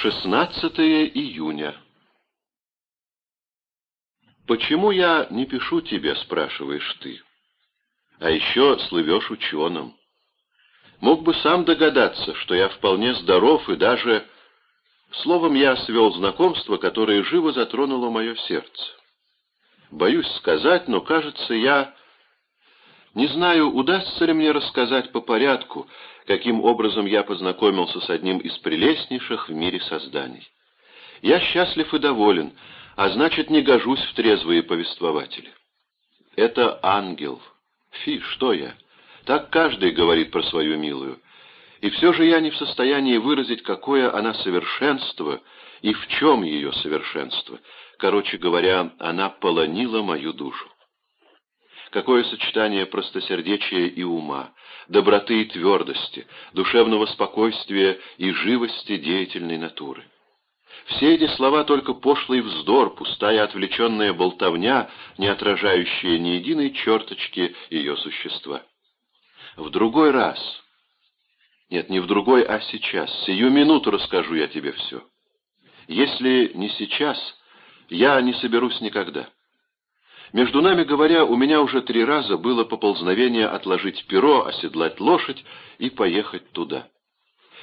16 июня. «Почему я не пишу тебе?» — спрашиваешь ты. А еще слывешь ученым. Мог бы сам догадаться, что я вполне здоров и даже... Словом, я свел знакомство, которое живо затронуло мое сердце. Боюсь сказать, но, кажется, я... Не знаю, удастся ли мне рассказать по порядку, каким образом я познакомился с одним из прелестнейших в мире созданий. Я счастлив и доволен, а значит, не гожусь в трезвые повествователи. Это ангел. Фи, что я? Так каждый говорит про свою милую. И все же я не в состоянии выразить, какое она совершенство и в чем ее совершенство. Короче говоря, она полонила мою душу. Какое сочетание простосердечия и ума, доброты и твердости, душевного спокойствия и живости деятельной натуры. Все эти слова только пошлый вздор, пустая отвлеченная болтовня, не отражающая ни единой черточки ее существа. В другой раз, нет, не в другой, а сейчас, сию минуту расскажу я тебе все. Если не сейчас, я не соберусь никогда. Между нами говоря, у меня уже три раза было поползновение отложить перо, оседлать лошадь и поехать туда.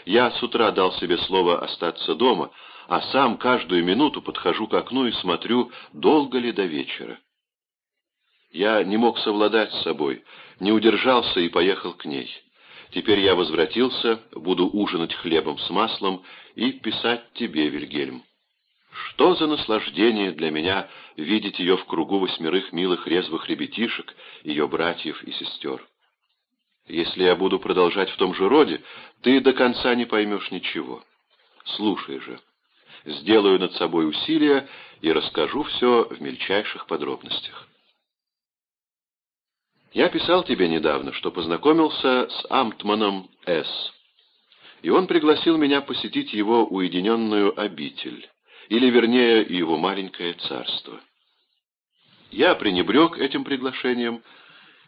Я с утра дал себе слово остаться дома, а сам каждую минуту подхожу к окну и смотрю, долго ли до вечера. Я не мог совладать с собой, не удержался и поехал к ней. Теперь я возвратился, буду ужинать хлебом с маслом и писать тебе, Вильгельм. Что за наслаждение для меня видеть ее в кругу восьмерых милых резвых ребятишек, ее братьев и сестер. Если я буду продолжать в том же роде, ты до конца не поймешь ничего. Слушай же. Сделаю над собой усилия и расскажу все в мельчайших подробностях. Я писал тебе недавно, что познакомился с Амтманом С. И он пригласил меня посетить его уединенную обитель или, вернее, его маленькое царство. Я пренебрег этим приглашением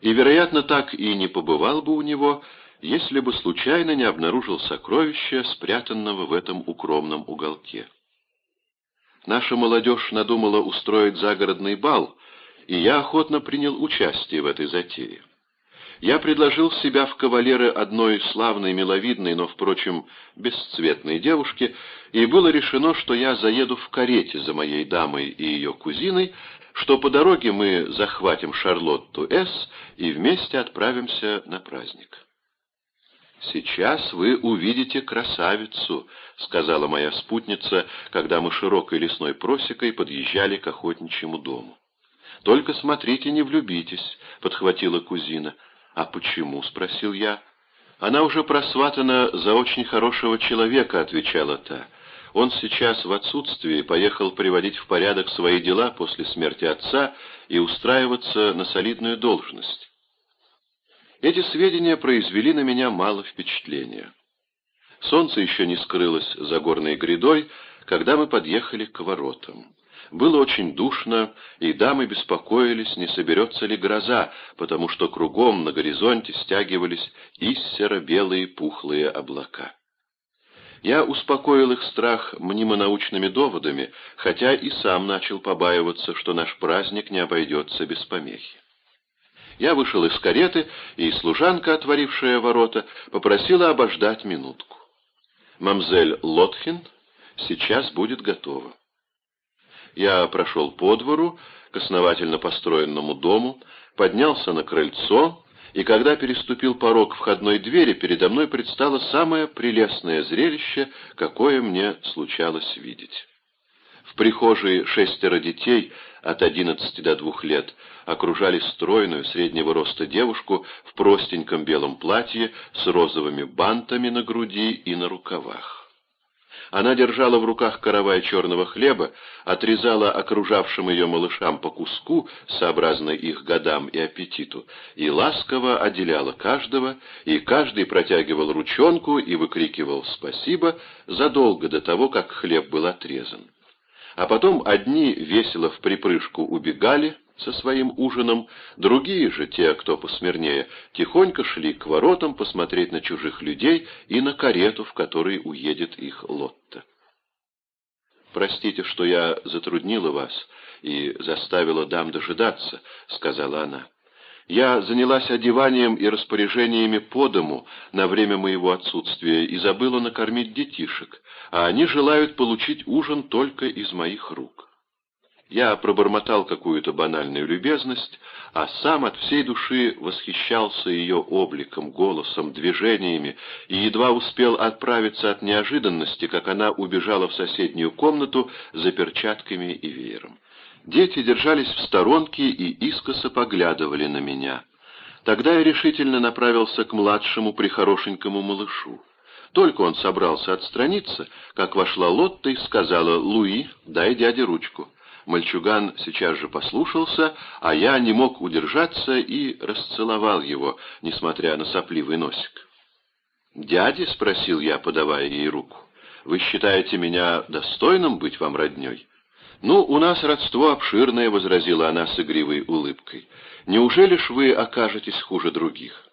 и, вероятно, так и не побывал бы у него, если бы случайно не обнаружил сокровища, спрятанного в этом укромном уголке. Наша молодежь надумала устроить загородный бал, и я охотно принял участие в этой затее. Я предложил себя в кавалеры одной славной, миловидной, но, впрочем, бесцветной девушки, и было решено, что я заеду в карете за моей дамой и ее кузиной, что по дороге мы захватим Шарлотту С. и вместе отправимся на праздник. «Сейчас вы увидите красавицу», — сказала моя спутница, когда мы широкой лесной просекой подъезжали к охотничьему дому. «Только смотрите, не влюбитесь», — подхватила кузина. «А почему?» — спросил я. «Она уже просватана за очень хорошего человека», — отвечала та. «Он сейчас в отсутствии поехал приводить в порядок свои дела после смерти отца и устраиваться на солидную должность». Эти сведения произвели на меня мало впечатления. Солнце еще не скрылось за горной грядой, когда мы подъехали к воротам. Было очень душно, и дамы беспокоились, не соберется ли гроза, потому что кругом на горизонте стягивались иссеро-белые пухлые облака. Я успокоил их страх мнимо-научными доводами, хотя и сам начал побаиваться, что наш праздник не обойдется без помехи. Я вышел из кареты, и служанка, отворившая ворота, попросила обождать минутку. «Мамзель Лотхин сейчас будет готова». Я прошел по двору, к основательно построенному дому, поднялся на крыльцо, и когда переступил порог входной двери, передо мной предстало самое прелестное зрелище, какое мне случалось видеть. В прихожей шестеро детей от одиннадцати до двух лет окружали стройную среднего роста девушку в простеньком белом платье с розовыми бантами на груди и на рукавах. Она держала в руках каравай черного хлеба, отрезала окружавшим ее малышам по куску, сообразно их годам и аппетиту, и ласково отделяла каждого, и каждый протягивал ручонку и выкрикивал «спасибо» задолго до того, как хлеб был отрезан. А потом одни весело в припрыжку убегали, со своим ужином, другие же, те, кто посмирнее, тихонько шли к воротам посмотреть на чужих людей и на карету, в которой уедет их Лотта. простите, что я затруднила вас и заставила дам дожидаться», — сказала она. «Я занялась одеванием и распоряжениями по дому на время моего отсутствия и забыла накормить детишек, а они желают получить ужин только из моих рук». Я пробормотал какую-то банальную любезность, а сам от всей души восхищался ее обликом, голосом, движениями и едва успел отправиться от неожиданности, как она убежала в соседнюю комнату за перчатками и веером. Дети держались в сторонке и искоса поглядывали на меня. Тогда я решительно направился к младшему прихорошенькому малышу. Только он собрался отстраниться, как вошла Лотта и сказала «Луи, дай дяде ручку». Мальчуган сейчас же послушался, а я не мог удержаться и расцеловал его, несмотря на сопливый носик. «Дяди?» — спросил я, подавая ей руку. «Вы считаете меня достойным быть вам родней?» «Ну, у нас родство обширное», — возразила она с игривой улыбкой. «Неужели ж вы окажетесь хуже других?»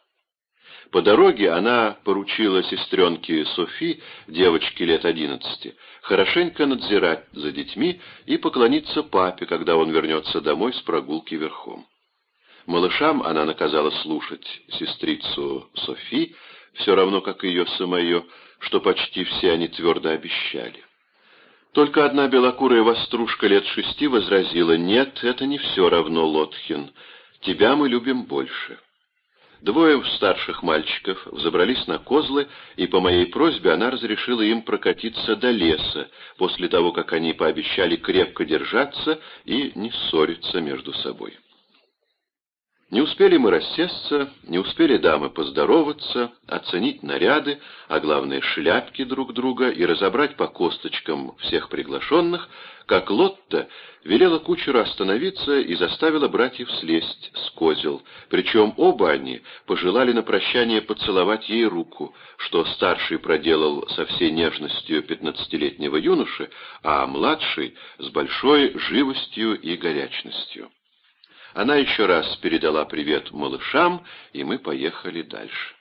По дороге она поручила сестренке Софи, девочке лет одиннадцати, хорошенько надзирать за детьми и поклониться папе, когда он вернется домой с прогулки верхом. Малышам она наказала слушать сестрицу Софи, все равно как ее самое, что почти все они твердо обещали. Только одна белокурая вострушка лет шести возразила, «Нет, это не все равно, Лотхин, тебя мы любим больше». Двое старших мальчиков взобрались на козлы, и по моей просьбе она разрешила им прокатиться до леса, после того, как они пообещали крепко держаться и не ссориться между собой. Не успели мы рассесться, не успели дамы поздороваться, оценить наряды, а главное шляпки друг друга и разобрать по косточкам всех приглашенных, как Лотта велела кучеру остановиться и заставила братьев слезть с козел, причем оба они пожелали на прощание поцеловать ей руку, что старший проделал со всей нежностью пятнадцатилетнего юноши, а младший — с большой живостью и горячностью. Она еще раз передала привет малышам, и мы поехали дальше.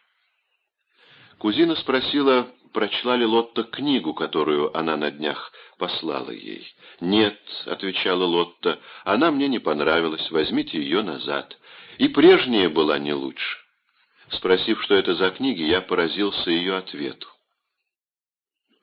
Кузина спросила, прочла ли Лотта книгу, которую она на днях послала ей. «Нет», — отвечала Лотта, — «она мне не понравилась, возьмите ее назад. И прежняя была не лучше». Спросив, что это за книги, я поразился ее ответу.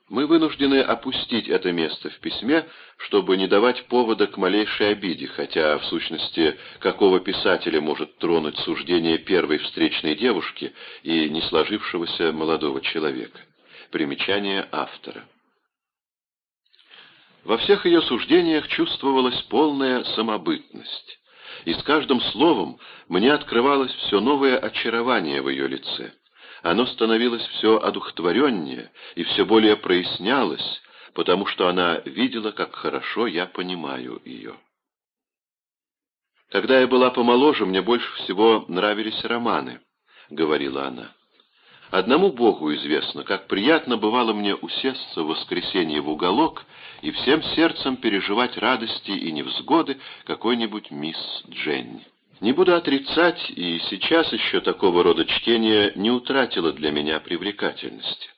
Мы вынуждены опустить это место в письме, чтобы не давать повода к малейшей обиде, хотя, в сущности, какого писателя может тронуть суждение первой встречной девушки и не сложившегося молодого человека. Примечание автора. Во всех ее суждениях чувствовалась полная самобытность, и с каждым словом мне открывалось все новое очарование в ее лице оно становилось все одухотвореннее и все более прояснялось, потому что она видела, как хорошо я понимаю ее. «Когда я была помоложе, мне больше всего нравились романы», — говорила она. «Одному Богу известно, как приятно бывало мне усесться в воскресенье в уголок и всем сердцем переживать радости и невзгоды какой-нибудь мисс Дженни. Не буду отрицать, и сейчас еще такого рода чтение не утратило для меня привлекательности.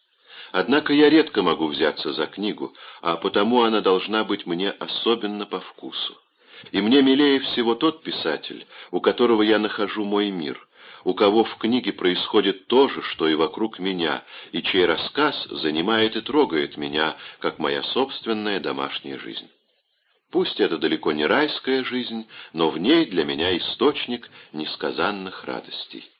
Однако я редко могу взяться за книгу, а потому она должна быть мне особенно по вкусу. И мне милее всего тот писатель, у которого я нахожу мой мир, у кого в книге происходит то же, что и вокруг меня, и чей рассказ занимает и трогает меня, как моя собственная домашняя жизнь. Пусть это далеко не райская жизнь, но в ней для меня источник несказанных радостей.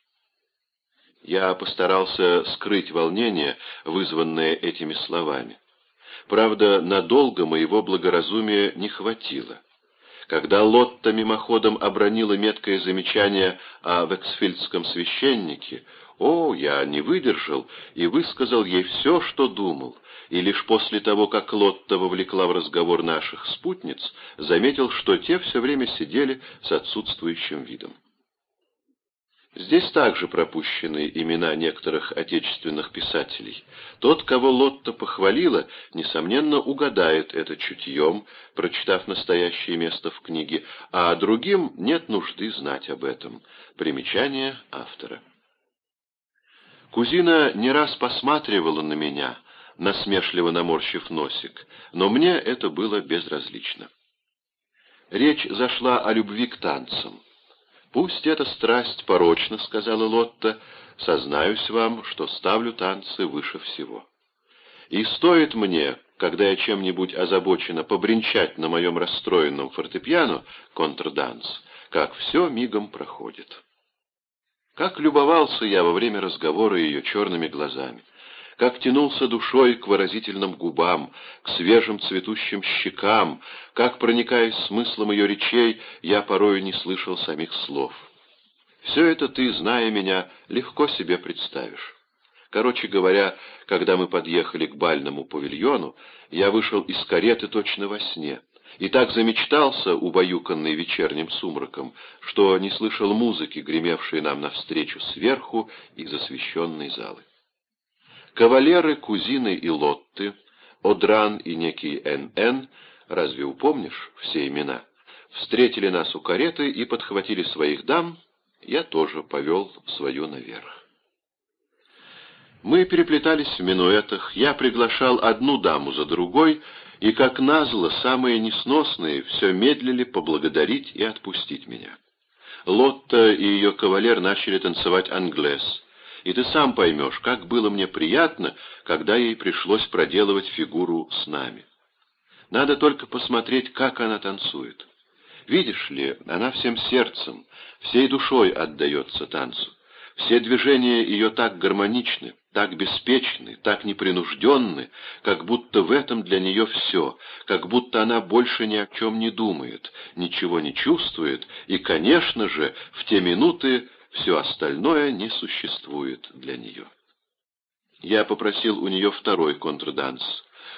Я постарался скрыть волнение, вызванное этими словами. Правда, надолго моего благоразумия не хватило. Когда Лотта мимоходом обронила меткое замечание о вексфильдском священнике, о, я не выдержал и высказал ей все, что думал, и лишь после того, как Лотта вовлекла в разговор наших спутниц, заметил, что те все время сидели с отсутствующим видом. Здесь также пропущены имена некоторых отечественных писателей. Тот, кого Лотта похвалила, несомненно, угадает это чутьем, прочитав настоящее место в книге, а другим нет нужды знать об этом. Примечание автора. Кузина не раз посматривала на меня, насмешливо наморщив носик, но мне это было безразлично. Речь зашла о любви к танцам. «Пусть эта страсть порочна», — сказала Лотта, — «сознаюсь вам, что ставлю танцы выше всего. И стоит мне, когда я чем-нибудь озабочена, побренчать на моем расстроенном фортепиано контрданс, как все мигом проходит». Как любовался я во время разговора ее черными глазами как тянулся душой к выразительным губам, к свежим цветущим щекам, как, проникаясь смыслом ее речей, я порою не слышал самих слов. Все это ты, зная меня, легко себе представишь. Короче говоря, когда мы подъехали к бальному павильону, я вышел из кареты точно во сне, и так замечтался, убаюканный вечерним сумраком, что не слышал музыки, гремевшей нам навстречу сверху из освещенной залы. Кавалеры, кузины и лотты, Одран и некий Н.Н., разве упомнишь все имена, встретили нас у кареты и подхватили своих дам, я тоже повел свою наверх. Мы переплетались в минуэтах, я приглашал одну даму за другой, и, как назло, самые несносные все медлили поблагодарить и отпустить меня. Лотта и ее кавалер начали танцевать англес — и ты сам поймешь, как было мне приятно, когда ей пришлось проделывать фигуру с нами. Надо только посмотреть, как она танцует. Видишь ли, она всем сердцем, всей душой отдается танцу. Все движения ее так гармоничны, так беспечны, так непринужденны, как будто в этом для нее все, как будто она больше ни о чем не думает, ничего не чувствует, и, конечно же, в те минуты все остальное не существует для нее. Я попросил у нее второй контрданс.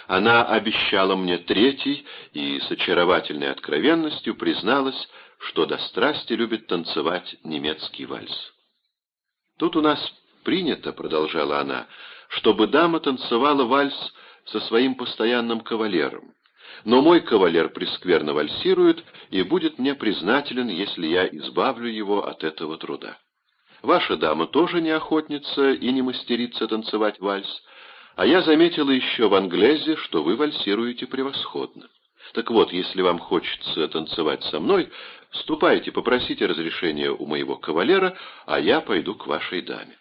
Она обещала мне третий и с очаровательной откровенностью призналась, что до страсти любит танцевать немецкий вальс. «Тут у нас принято, — продолжала она, — чтобы дама танцевала вальс со своим постоянным кавалером. Но мой кавалер прескверно вальсирует и будет мне признателен, если я избавлю его от этого труда. Ваша дама тоже не охотница и не мастерица танцевать вальс, а я заметила еще в Англезе, что вы вальсируете превосходно. Так вот, если вам хочется танцевать со мной, ступайте, попросите разрешения у моего кавалера, а я пойду к вашей даме.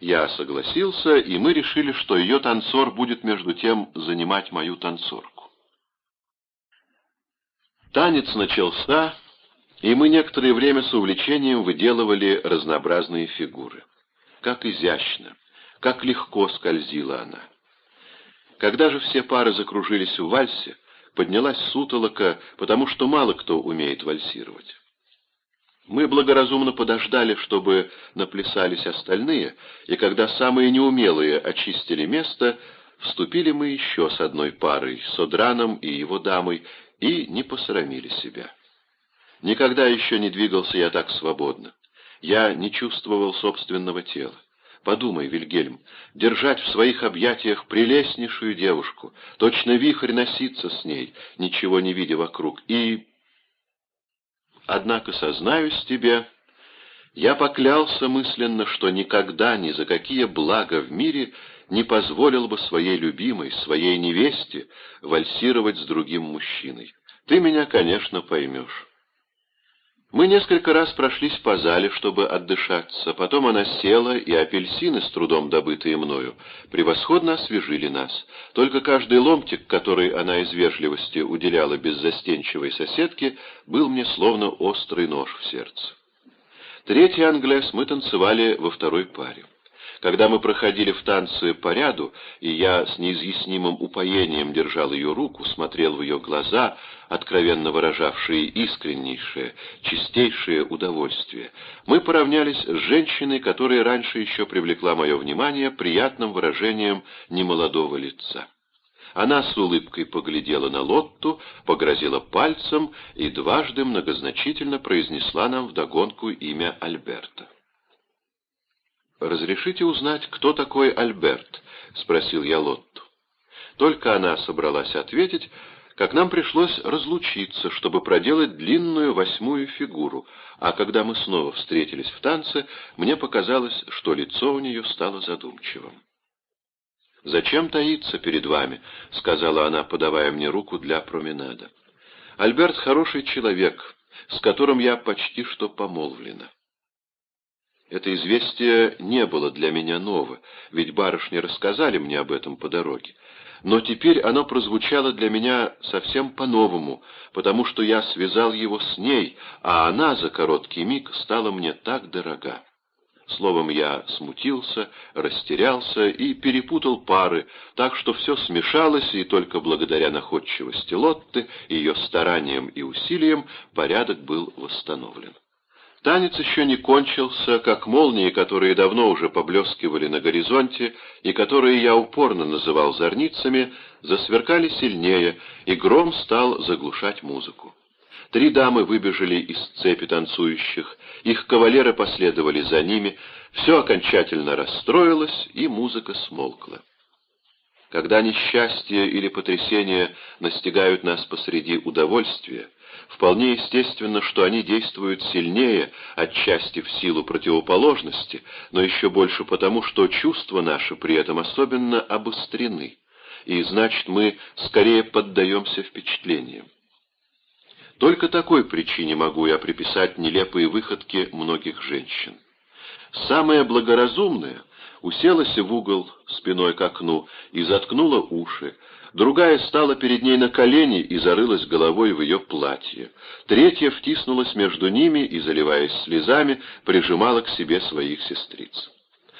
Я согласился, и мы решили, что ее танцор будет между тем занимать мою танцорку. Танец начался, и мы некоторое время с увлечением выделывали разнообразные фигуры. Как изящно, как легко скользила она. Когда же все пары закружились в вальсе, поднялась сутолока, потому что мало кто умеет вальсировать. Мы благоразумно подождали, чтобы наплясались остальные, и когда самые неумелые очистили место, вступили мы еще с одной парой, с Одраном и его дамой, и не посрамили себя. Никогда еще не двигался я так свободно. Я не чувствовал собственного тела. Подумай, Вильгельм, держать в своих объятиях прелестнейшую девушку, точно вихрь носиться с ней, ничего не видя вокруг, и... Однако, сознаюсь тебе, я поклялся мысленно, что никогда ни за какие блага в мире не позволил бы своей любимой, своей невесте вальсировать с другим мужчиной. Ты меня, конечно, поймешь. Мы несколько раз прошлись по зале, чтобы отдышаться. Потом она села, и апельсины, с трудом добытые мною, превосходно освежили нас. Только каждый ломтик, который она из вежливости уделяла беззастенчивой соседке, был мне словно острый нож в сердце. Третий англес мы танцевали во второй паре. Когда мы проходили в танцы по ряду, и я с неизъяснимым упоением держал ее руку, смотрел в ее глаза, откровенно выражавшие искреннейшее, чистейшее удовольствие, мы поравнялись с женщиной, которая раньше еще привлекла мое внимание приятным выражением немолодого лица. Она с улыбкой поглядела на Лотту, погрозила пальцем и дважды многозначительно произнесла нам вдогонку имя Альберта. «Разрешите узнать, кто такой Альберт?» — спросил я Лотту. Только она собралась ответить, как нам пришлось разлучиться, чтобы проделать длинную восьмую фигуру, а когда мы снова встретились в танце, мне показалось, что лицо у нее стало задумчивым. «Зачем таиться перед вами?» — сказала она, подавая мне руку для променада. «Альберт хороший человек, с которым я почти что помолвлена». Это известие не было для меня ново, ведь барышни рассказали мне об этом по дороге. Но теперь оно прозвучало для меня совсем по-новому, потому что я связал его с ней, а она за короткий миг стала мне так дорога. Словом, я смутился, растерялся и перепутал пары, так что все смешалось, и только благодаря находчивости Лотты, ее стараниям и усилиям порядок был восстановлен. Танец еще не кончился, как молнии, которые давно уже поблескивали на горизонте и которые я упорно называл зорницами, засверкали сильнее, и гром стал заглушать музыку. Три дамы выбежали из цепи танцующих, их кавалеры последовали за ними, все окончательно расстроилось, и музыка смолкла. Когда несчастье или потрясение настигают нас посреди удовольствия, вполне естественно, что они действуют сильнее, отчасти в силу противоположности, но еще больше потому, что чувства наши при этом особенно обострены, и значит мы скорее поддаемся впечатлениям. Только такой причине могу я приписать нелепые выходки многих женщин. Самая благоразумная уселась в угол спиной к окну и заткнула уши, другая стала перед ней на колени и зарылась головой в ее платье, третья втиснулась между ними и, заливаясь слезами, прижимала к себе своих сестриц.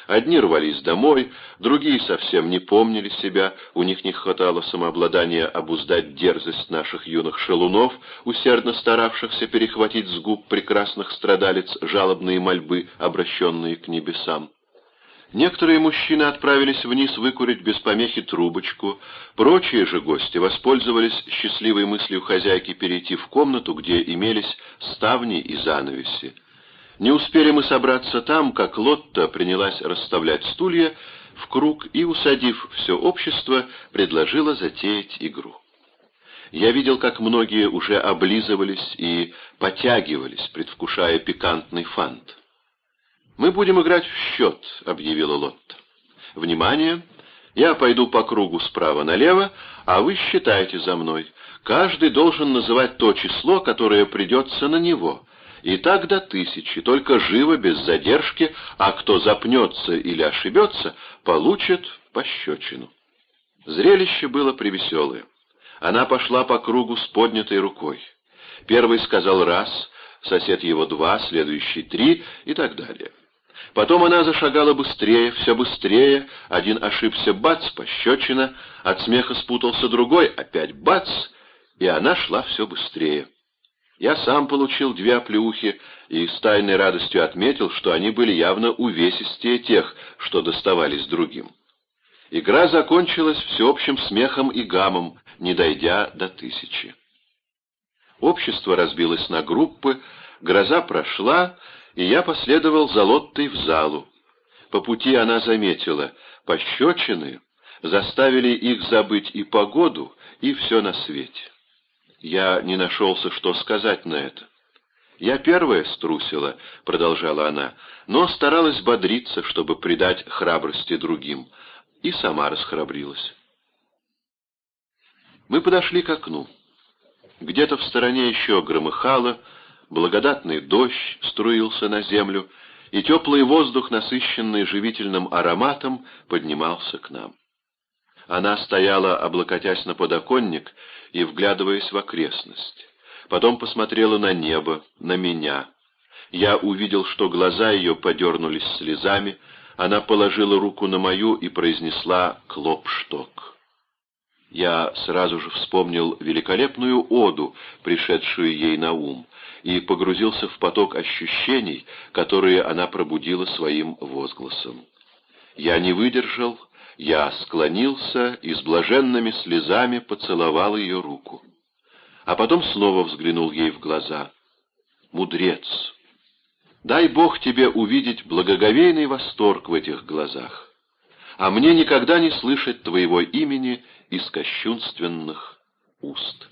Одни рвались домой, другие совсем не помнили себя, у них не хватало самообладания обуздать дерзость наших юных шалунов, усердно старавшихся перехватить с губ прекрасных страдалец жалобные мольбы, обращенные к небесам. Некоторые мужчины отправились вниз выкурить без помехи трубочку, прочие же гости воспользовались счастливой мыслью хозяйки перейти в комнату, где имелись ставни и занавеси. Не успели мы собраться там, как Лотта принялась расставлять стулья в круг и, усадив все общество, предложила затеять игру. Я видел, как многие уже облизывались и потягивались, предвкушая пикантный фант. «Мы будем играть в счет», — объявила Лотта. «Внимание! Я пойду по кругу справа налево, а вы считайте за мной. Каждый должен называть то число, которое придется на него, и так до тысячи, только живо, без задержки, а кто запнется или ошибется, получит пощечину. Зрелище было превеселое. Она пошла по кругу с поднятой рукой. Первый сказал раз, сосед его два, следующий три и так далее. Потом она зашагала быстрее, все быстрее, один ошибся, бац, пощечина, от смеха спутался другой, опять бац, и она шла все быстрее. Я сам получил две оплеухи и с тайной радостью отметил, что они были явно увесистее тех, что доставались другим. Игра закончилась всеобщим смехом и гамом, не дойдя до тысячи. Общество разбилось на группы, гроза прошла, и я последовал за Лоттой в залу. По пути она заметила, пощечины заставили их забыть и погоду, и все на свете. Я не нашелся, что сказать на это. «Я первая струсила», — продолжала она, но старалась бодриться, чтобы придать храбрости другим, и сама расхрабрилась. Мы подошли к окну. Где-то в стороне еще громыхало, благодатный дождь струился на землю, и теплый воздух, насыщенный живительным ароматом, поднимался к нам. Она стояла, облокотясь на подоконник и вглядываясь в окрестность. Потом посмотрела на небо, на меня. Я увидел, что глаза ее подернулись слезами. Она положила руку на мою и произнесла «Клопшток». Я сразу же вспомнил великолепную оду, пришедшую ей на ум, и погрузился в поток ощущений, которые она пробудила своим возгласом. Я не выдержал я склонился и с блаженными слезами поцеловал ее руку. А потом снова взглянул ей в глаза. «Мудрец! Дай Бог тебе увидеть благоговейный восторг в этих глазах, а мне никогда не слышать твоего имени из кощунственных уст».